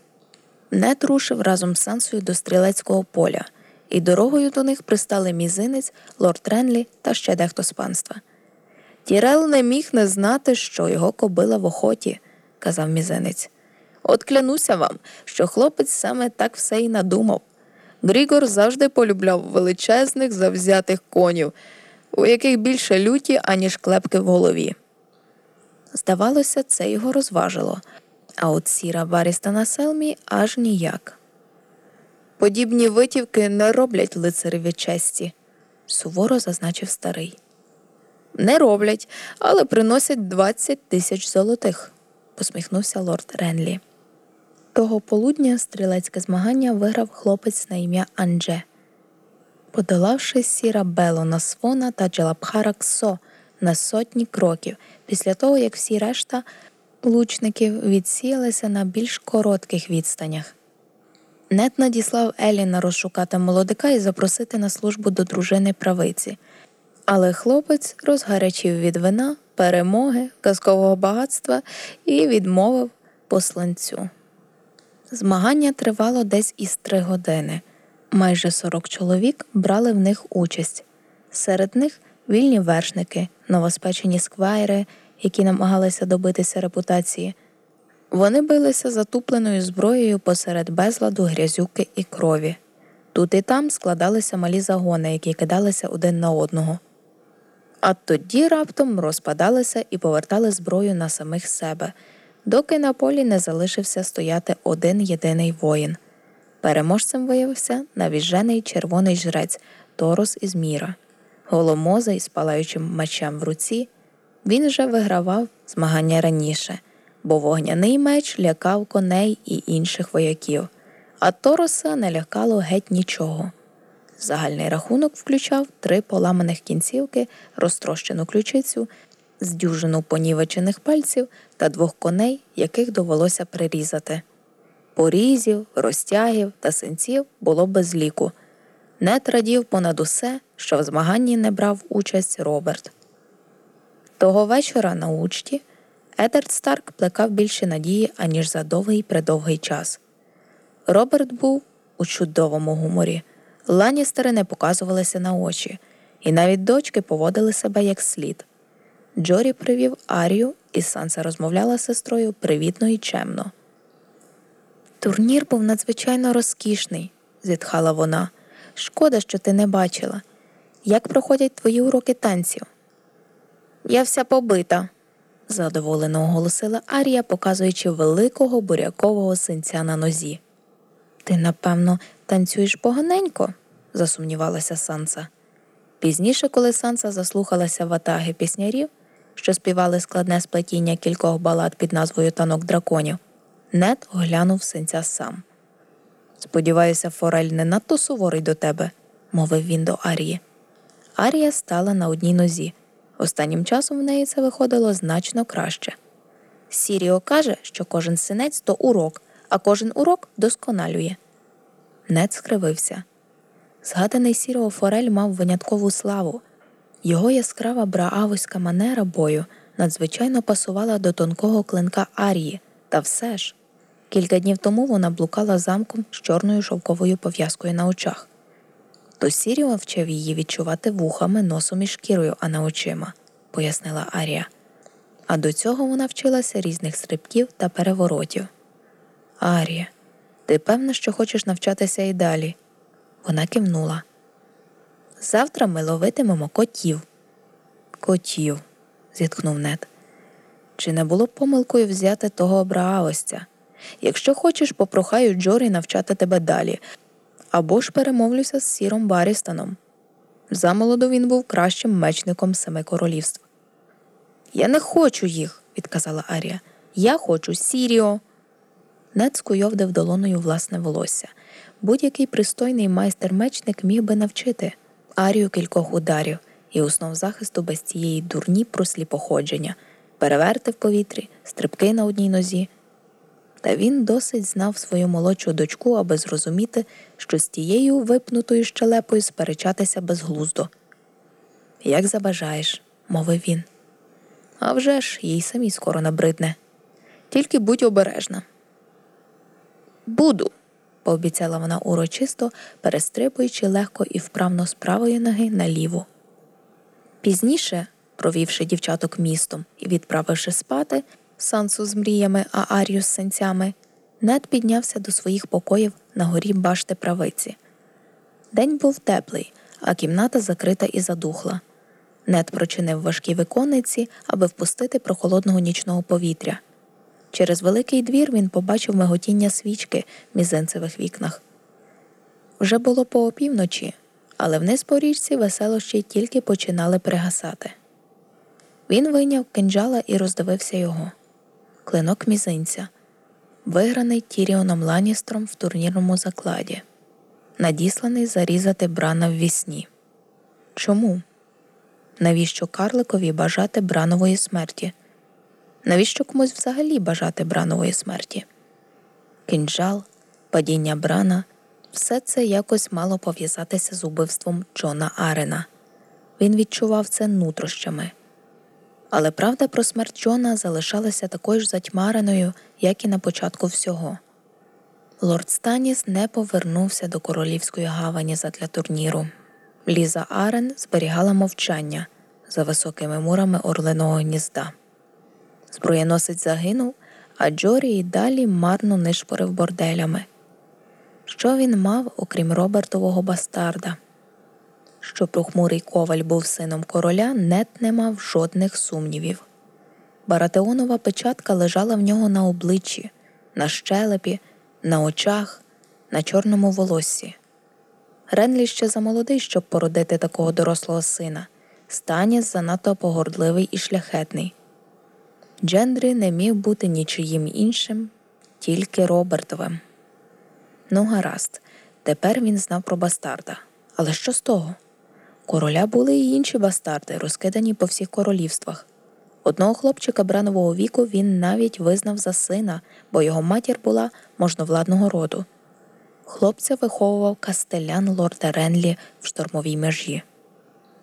Нед рушив разом з Сансою до стрілецького поля, і дорогою до них пристали мізинець, лорд Ренлі та ще дехто з панства. Тірел не міг не знати, що його кобила в охоті, казав мізинець. От клянуся вам, що хлопець саме так все й надумав. Грігор завжди полюбляв величезних завзятих конів, у яких більше люті, аніж клепки в голові. Здавалося, це його розважило, а от сіра баріста на селмі аж ніяк. Подібні витівки не роблять лицареві честі, суворо зазначив старий. Не роблять, але приносять двадцять тисяч золотих, посміхнувся лорд Ренлі. Того полудня стрілецьке змагання виграв хлопець на ім'я Андже. Подолавши сіра Белона Свона та Джалабхара Ксо на сотні кроків, після того як всі решта лучників відсіялися на більш коротких відстанях. Нет надіслав Еліна розшукати молодика і запросити на службу до дружини правиці. Але хлопець розгарячив від вина, перемоги, казкового багатства і відмовив посланцю. Змагання тривало десь із три години. Майже 40 чоловік брали в них участь. Серед них вільні вершники, новоспечені сквайри, які намагалися добитися репутації. Вони билися затупленою зброєю посеред безладу, грязюки і крові. Тут і там складалися малі загони, які кидалися один на одного. А тоді раптом розпадалися і повертали зброю на самих себе, доки на полі не залишився стояти один єдиний воїн. Переможцем виявився навіжений червоний жрець Торос із Міра, голомоза із палаючим мечем в руці. Він вже вигравав змагання раніше, бо вогняний меч лякав коней і інших вояків, а Тороса не лякало геть нічого. Загальний рахунок включав три поламаних кінцівки, розтрощену ключицю, здюжину понівечених пальців та двох коней, яких довелося прирізати. Порізів, розтягів та синців було без ліку. Нет радів понад усе, що в змаганні не брав участь Роберт. Того вечора на учті Едерд Старк плекав більше надії, аніж за довгий предовгий час. Роберт був у чудовому гуморі. Ланістери не показувалися на очі, і навіть дочки поводили себе як слід. Джорі привів Арію, і Санса розмовляла з сестрою привітно і чемно. Турнір був надзвичайно розкішний, зітхала вона. Шкода, що ти не бачила. Як проходять твої уроки танців? Я вся побита, задоволено оголосила Арія, показуючи великого бурякового синця на нозі. Ти, напевно, танцюєш поганенько, засумнівалася Санса. Пізніше, коли Санса заслухалася ватаги піснярів, що співали складне сплетіння кількох балад під назвою Танок драконів, Нет оглянув синця сам. Сподіваюся, Форель не надто суворий до тебе, мовив він до Арії. Арія стала на одній нозі. Останнім часом в неї це виходило значно краще. Сіріо каже, що кожен синець то урок, а кожен урок досконалює. Нет скривився. Згаданий Сіріо Форель мав виняткову славу. Його яскрава браавоська манера бою надзвичайно пасувала до тонкого клинка Арії, та все ж. Кілька днів тому вона блукала замком з чорною шовковою пов'язкою на очах. То Сіріо вчив її відчувати вухами, носом і шкірою, а не очима, пояснила Арія. А до цього вона вчилася різних стрибків та переворотів. Арія, ти певна, що хочеш навчатися і далі? Вона кивнула. Завтра ми ловитимемо котів. Котів, зіткнув Нет. Чи не було помилкою взяти того Абраавостя? Якщо хочеш, попрохаю Джорі навчати тебе далі, або ж перемовлюся з сіром Барістоном. Замолоду він був кращим мечником семи королівств. Я не хочу їх, відказала Арія. Я хочу Сіріо. Нед скуйовдив долоною власне волосся. Будь-який пристойний майстер-мечник міг би навчити Арію кількох ударів і основ захисту без цієї дурні просліпоходження, переверти в повітрі, стрибки на одній нозі. Та він досить знав свою молодшу дочку, аби зрозуміти, що з тією випнутою щелепою сперечатися безглуздо. Як забажаєш, мовив він. «А вже ж, їй самій скоро набридне. Тільки будь обережна. Буду, пообіцяла вона урочисто, перестрибуючи легко і вправно з правої ноги на ліву. Пізніше, провівши дівчаток містом і відправивши спати, Сансу з мріями, а Арію з сенцями, Нед піднявся до своїх покоїв на горі башти правиці. День був теплий, а кімната закрита і задухла. Нед прочинив важкі виконниці, аби впустити прохолодного нічного повітря. Через великий двір він побачив миготіння свічки в мізинцевих вікнах. Вже було по опівночі, але вниз по річці веселощі тільки починали пригасати. Він вийняв кинджала і роздивився його клинок мізинця, виграний Тіріоном Ланістром в турнірному закладі, надісланий зарізати брана в вісні. Чому? Навіщо Карликові бажати бранової смерті? Навіщо комусь взагалі бажати бранової смерті? Кинджал, падіння брана, все це якось мало пов'язатися з убивством Джона Арена. Він відчував це нутрощами. Але правда про смерть Джона залишалася такою ж затьмареною, як і на початку всього. Лорд Станіс не повернувся до королівської гавані задля турніру. Ліза Арен зберігала мовчання за високими мурами орлиного гнізда. Зброєносець загинув, а Джорі й далі марно нишпорив борделями. Що він мав, окрім Робертового бастарда? Що прохмурий коваль був сином короля, нет не мав жодних сумнівів. Баратеонова печатка лежала в нього на обличчі, на щелепі, на очах, на чорному волоссі. Ренлі ще замолодий, щоб породити такого дорослого сина. Станіс занадто погордливий і шляхетний. Джендрі не міг бути нічиїм іншим, тільки Робертовим. Ну, гаразд, тепер він знав про бастарда Але що з того? Короля були і інші бастарди, розкидані по всіх королівствах. Одного хлопчика бранового віку він навіть визнав за сина, бо його матір була можновладного роду. Хлопця виховував кастелян лорда Ренлі в штормовій межі.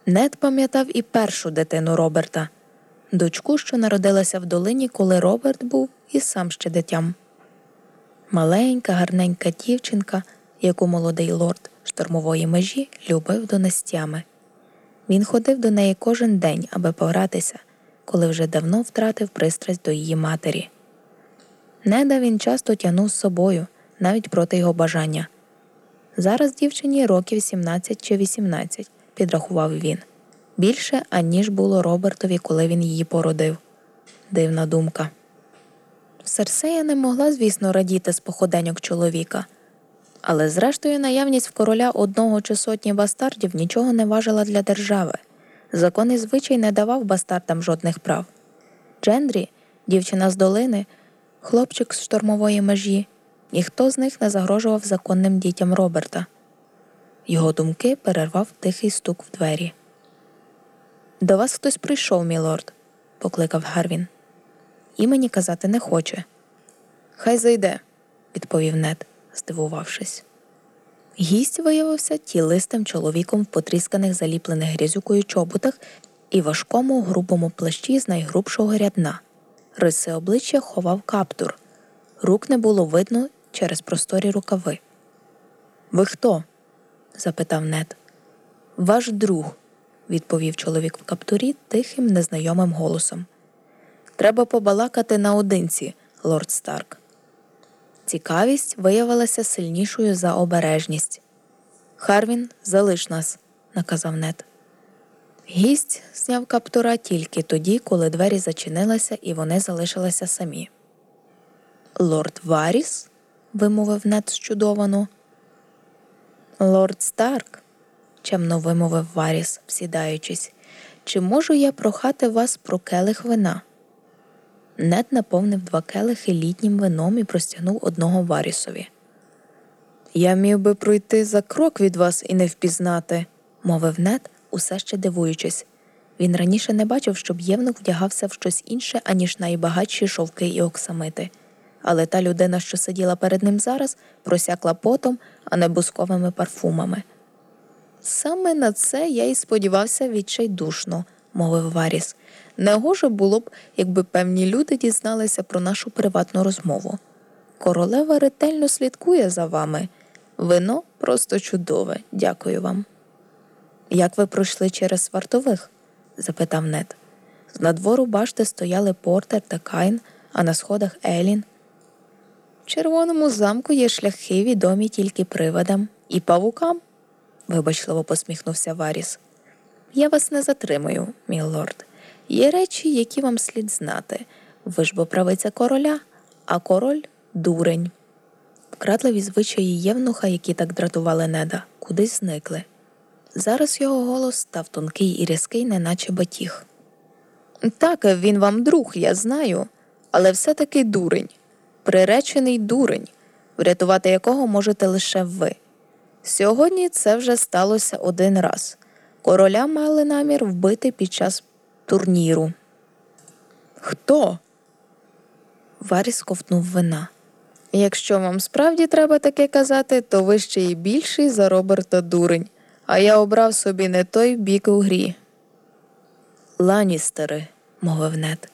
Нед пам'ятав і першу дитину Роберта, дочку, що народилася в долині, коли Роберт був і сам ще дитям. Маленька, гарненька дівчинка, яку молодий лорд штормової межі любив до нестями. Він ходив до неї кожен день, аби погратися, коли вже давно втратив пристрасть до її матері. Неда він часто тягнув з собою, навіть проти його бажання. Зараз дівчині років 17 чи 18, підрахував він. Більше, аніж було Робертові, коли він її породив. Дивна думка. Серсея не могла, звісно, радіти з походеньок чоловіка, але зрештою наявність в короля одного чи сотні бастардів нічого не важила для держави. Закон і звичай не давав бастардам жодних прав. Джендрі, дівчина з долини, хлопчик з штормової межі, ніхто з них не загрожував законним дітям Роберта. Його думки перервав тихий стук в двері. До вас хтось прийшов, мілорд, покликав Гарвін. Імені казати не хоче. Хай зайде, відповів Нед, здивувавшись. Гість виявився тілистим чоловіком в потрісканих заліплених грязюкою чоботах і важкому грубому плащі з найгрубшого рядна. Риси обличчя ховав каптур. Рук не було видно через просторі рукави. Ви хто? запитав Нед. Ваш друг, відповів чоловік в каптурі тихим, незнайомим голосом. Треба побалакати наодинці, лорд Старк. Цікавість виявилася сильнішою за обережність. Харвін, залиш нас, наказав Нед. Гість зняв каптура тільки тоді, коли двері зачинилися і вони залишилися самі. Лорд Варіс? вимовив Нед щудовано. Лорд Старк, чемно вимовив Варіс, сідаючись, чи можу я прохати вас про келих вина? Нед наповнив два келихи літнім вином і простягнув одного Варісові. Я міг би пройти за крок від вас і не впізнати, мовив Нед, усе ще дивуючись. Він раніше не бачив, щоб євнух вдягався в щось інше, аніж найбагатші шовки і оксамити. Але та людина, що сиділа перед ним зараз, просякла потом, а не бусковими парфумами. Саме на це я й сподівався відчайдушно, мовив Варіс. Негоже було б, якби певні люди дізналися про нашу приватну розмову. Королева ретельно слідкує за вами. Вино просто чудове, дякую вам. Як ви пройшли через вартових? запитав Нед. З надвору башти стояли Портер та Кайн, а на сходах Елін. В червоному замку є шляхи, відомі тільки привидам і павукам, вибачливо посміхнувся Варіс. Я вас не затримую, мій лорд. Є речі, які вам слід знати. Ви ж бо правиця короля, а король дурень. Вкрадливі звичаї євнуха, які так дратували неда, кудись зникли. Зараз його голос став тонкий і різкий, неначе батіг. Так, він вам друг, я знаю, але все-таки дурень, приречений дурень, врятувати якого можете лише ви. Сьогодні це вже сталося один раз. Короля мали намір вбити під час турніру. Хто? Варіс ковтнув вина. Якщо вам справді треба таке казати, то ви ще й більший за Роберта дурень, а я обрав собі не той бік у грі. Ланістери, мовив Нед.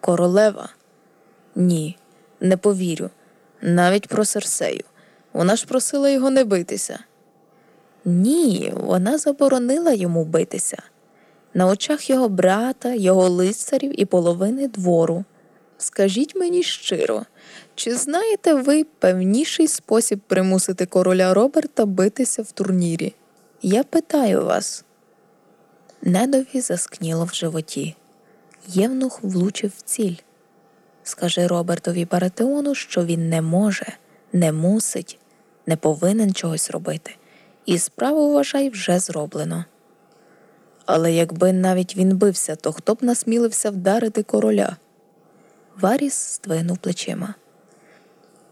Королева? Ні, не повірю. Навіть про Серсею. Вона ж просила його не битися. Ні, вона заборонила йому битися на очах його брата, його лицарів і половини двору. Скажіть мені щиро, чи знаєте ви певніший спосіб примусити короля Роберта битися в турнірі? Я питаю вас. Недові заскніло в животі. Євнух влучив в ціль. Скажи Робертові Баратеону, що він не може, не мусить, не повинен чогось робити, і справу вважай вже зроблено. Але якби навіть він бився, то хто б насмілився вдарити короля? Варіс здвинув плечима.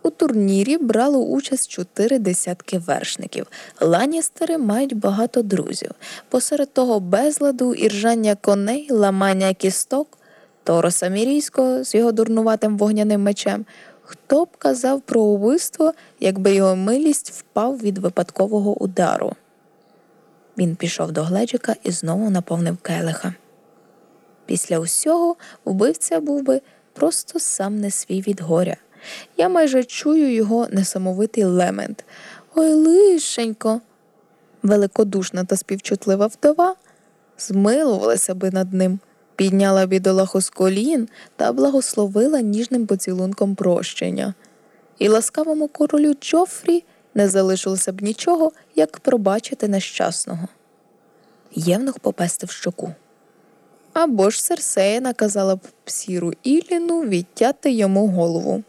У турнірі брало участь чотири десятки вершників. Ланістери мають багато друзів. Посеред того безладу, іржання коней, ламання кісток, Тороса Мірійського з його дурнуватим вогняним мечем. Хто б казав про убивство, якби його милість впав від випадкового удару? Він пішов до гледжика і знову наповнив келиха. Після усього вбивця був би просто сам не свій від горя. Я майже чую його несамовитий лемент. Ой, лишенько. Великодушна та співчутлива вдова змилувалася би над ним, підняла бідолаху з колін та благословила ніжним поцілунком прощення. І ласкавому королю Джофрі не залишилося б нічого, як пробачити нещасного. Євнух попестив щоку. Або ж Серсея наказала б сіру Іліну відтяти йому голову.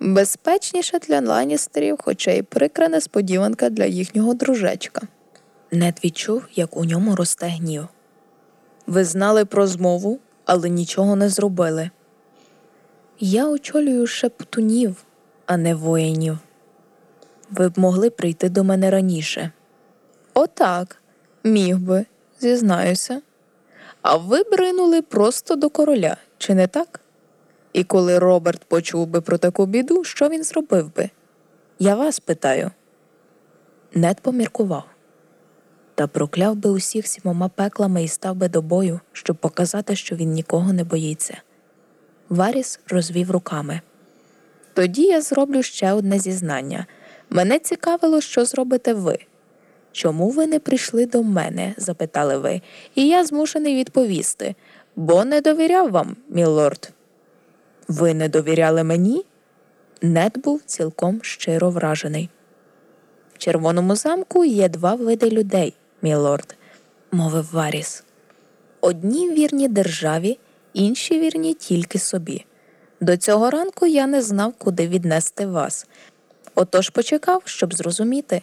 Безпечніше для ланістерів, хоча й прикра несподіванка для їхнього дружечка. Нед відчув, як у ньому росте гнів. Ви знали про змову, але нічого не зробили. Я очолюю шептунів, а не воїнів. Ви б могли прийти до мене раніше. Отак, міг би, зізнаюся. А ви бринули просто до короля, чи не так? І коли Роберт почув би про таку біду, що він зробив би? Я вас питаю. Нед поміркував та прокляв би усіх сімома пеклами і став би до бою, щоб показати, що він нікого не боїться. Варіс розвів руками. Тоді я зроблю ще одне зізнання. Мене цікавило, що зробите ви. Чому ви не прийшли до мене? запитали ви, і я змушений відповісти, бо не довіряв вам, мілорд. Ви не довіряли мені? Нед був цілком щиро вражений. В червоному замку є два види людей, мілорд, мовив Варіс. Одні вірні державі, інші вірні тільки собі. До цього ранку я не знав, куди віднести вас. Отож почекав, щоб зрозуміти.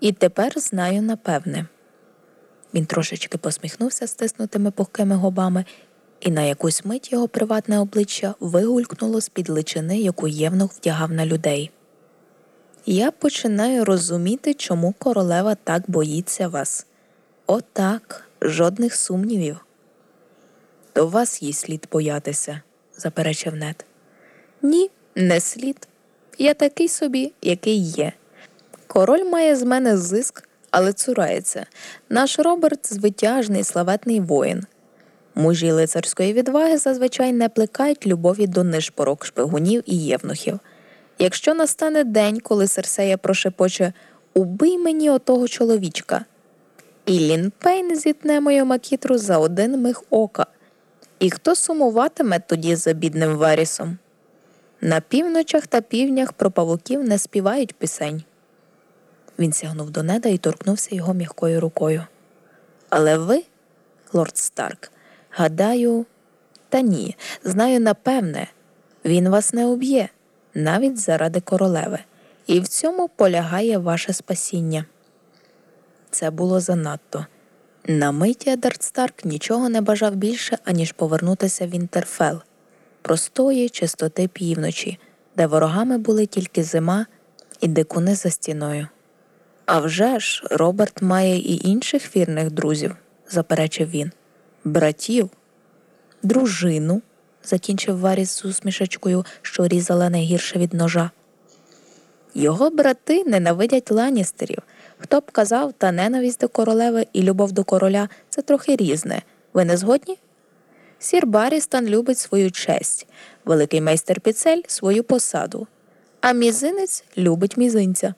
І тепер знаю напевне. Він трошечки посміхнувся стиснутими пухкими губами, і на якусь мить його приватне обличчя вигулькнуло з під личини, яку євнух вдягав на людей. Я починаю розуміти, чому королева так боїться вас. Отак, жодних сумнівів. До вас їй слід боятися, заперечив Нед. Ні, не слід. Я такий собі, який є. Король має з мене зиск, але цурається. Наш Роберт звитяжний, славетний воїн. Мужі лицарської відваги зазвичай не плекають любові до нишпорок, шпигунів і євнухів. Якщо настане день, коли Серсея прошепоче Убий мені отого чоловічка, і Лін Пейн зітне мою макітру за один миг ока. І хто сумуватиме тоді за бідним Варісом? На півночах та півднях про павуків не співають пісень. Він сягнув до неда і торкнувся його м'якою рукою. Але ви, лорд Старк, гадаю, та ні, знаю напевне, він вас не уб'є, навіть заради королеви, і в цьому полягає ваше спасіння. Це було занадто. На миті Едард Старк нічого не бажав більше, аніж повернутися в Інтерфел, простої чистоти півночі, де ворогами були тільки зима і дикуни за стіною. А вже ж, Роберт має і інших вірних друзів, заперечив він, братів, дружину, закінчив Варіс з усмішечкою, що різала найгірше від ножа. Його брати ненавидять ланістерів. Хто б казав, та ненависть до королеви і любов до короля це трохи різне. Ви не згодні? Сір Барістан любить свою честь, великий майстер Піцель свою посаду, а мізинець любить мізинця.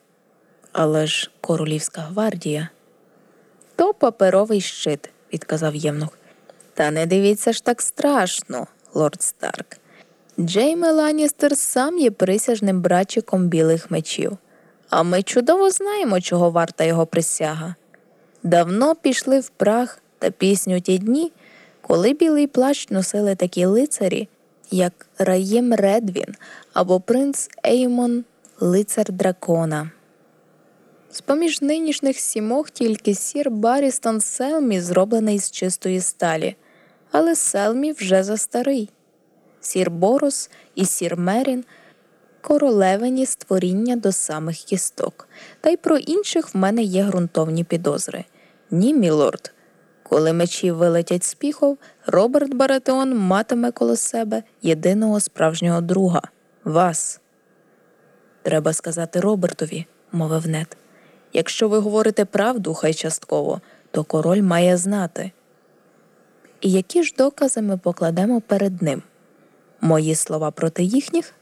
Але ж королівська гвардія. То паперовий щит, відказав євнух. Та не дивіться ж так страшно, лорд Старк. Джейме Ланністер сам є присяжним братчиком білих мечів, а ми чудово знаємо, чого варта його присяга. Давно пішли в прах та пісню ті дні, коли білий плащ носили такі лицарі, як Раєм Редвін або принц Еймон, лицар дракона. З поміж нинішніх сімох тільки сір Барістон Селмі зроблений з чистої сталі, але Селмі вже застарий. Сір Борос і сір Мерін королевині створіння до самих кісток, та й про інших в мене є ґрунтовні підозри. Ні, мілорд. Коли мечі вилетять з піхов, Роберт Баратеон матиме коло себе єдиного справжнього друга вас. Треба сказати Робертові, мовив Нед. Якщо ви говорите правду, хай частково, то король має знати. І які ж докази ми покладемо перед ним? Мої слова проти їхніх?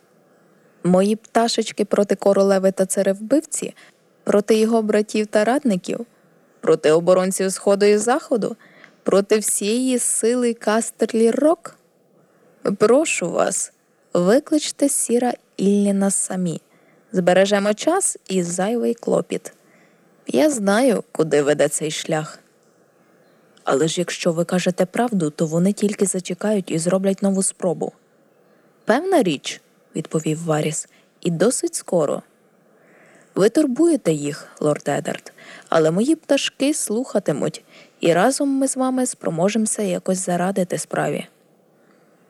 Мої пташечки проти королеви та царевбивці, проти його братів та радників, проти оборонців Сходу і Заходу, проти всієї сили Кастерлі Рок? Прошу вас, викличте сіра Ілліна самі. Збережемо час і зайвий клопіт. Я знаю, куди веде цей шлях. Але ж якщо ви кажете правду, то вони тільки зачекають і зроблять нову спробу. Певна річ, відповів Варіс, і досить скоро. Ви турбуєте їх, лорд Едард, але мої пташки слухатимуть, і разом ми з вами спроможемося якось зарадити справі.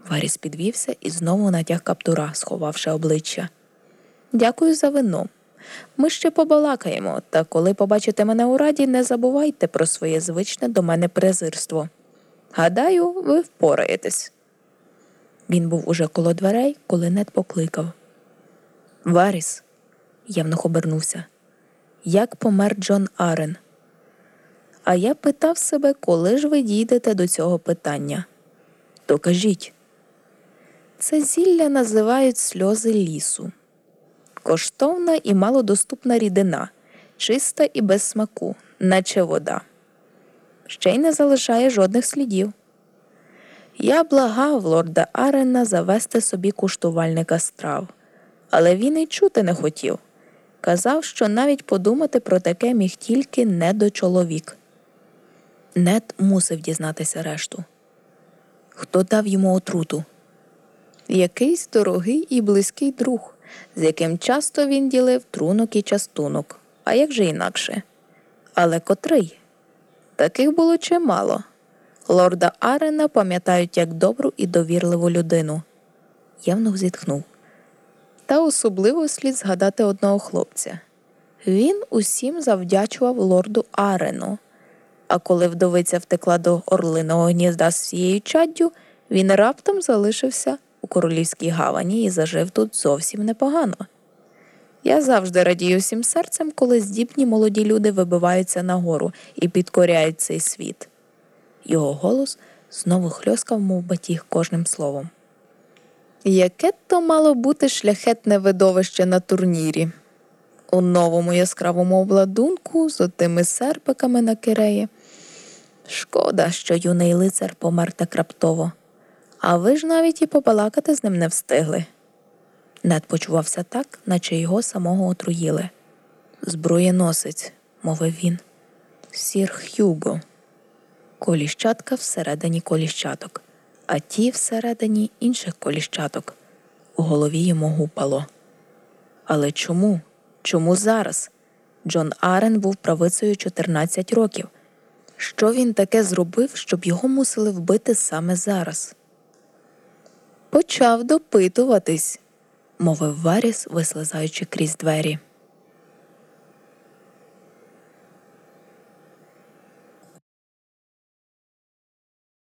Варіс підвівся і знову натяг каптура, сховавши обличчя. Дякую за вино. Ми ще побалакаємо, та коли побачите мене у раді, не забувайте про своє звичне до мене презирство. Гадаю, ви впораєтесь. Він був уже коло дверей, коли нед покликав. Варіс, явно обернувся. Як помер Джон Арен? А я питав себе, коли ж ви дійдете до цього питання. То кажіть. Це зілля називають сльози лісу. Коштовна і малодоступна рідина, чиста і без смаку, наче вода. Ще й не залишає жодних слідів. Я благав лорда Арена завести собі куштувальника страв, але він і чути не хотів. Казав, що навіть подумати про таке міг тільки недочоловік. Нед мусив дізнатися решту. Хто дав йому отруту? Якийсь дорогий і близький друг, з яким часто він ділив трунок і частунок, а як же інакше? Але котрий? Таких було чимало. Лорда Арена пам'ятають як добру і довірливу людину. Явно зітхнув. Та особливо слід згадати одного хлопця. Він усім завдячував лорду Арену. А коли вдовиця втекла до орлиного гнізда з всією чаддю, він раптом залишився у королівській гавані і зажив тут зовсім непогано. Я завжди радію всім серцем, коли здібні молоді люди вибиваються нагору і підкоряють цей світ. Його голос знову хльоскав, мов батіг кожним словом. Яке то мало бути шляхетне видовище на турнірі? У новому яскравому обладунку з отими серпиками на киреї. Шкода, що юний лицар помер так раптово, а ви ж навіть і побалакати з ним не встигли. Нед почувався так, наче його самого отруїли. Зброєносець, мовив він, сір Хюго. Коліщатка всередині коліщаток, а ті всередині інших коліщаток. У голові йому гупало. Але чому? Чому зараз? Джон Арен був правицею 14 років. Що він таке зробив, щоб його мусили вбити саме зараз? Почав допитуватись, мовив Варіс, вислизаючи крізь двері.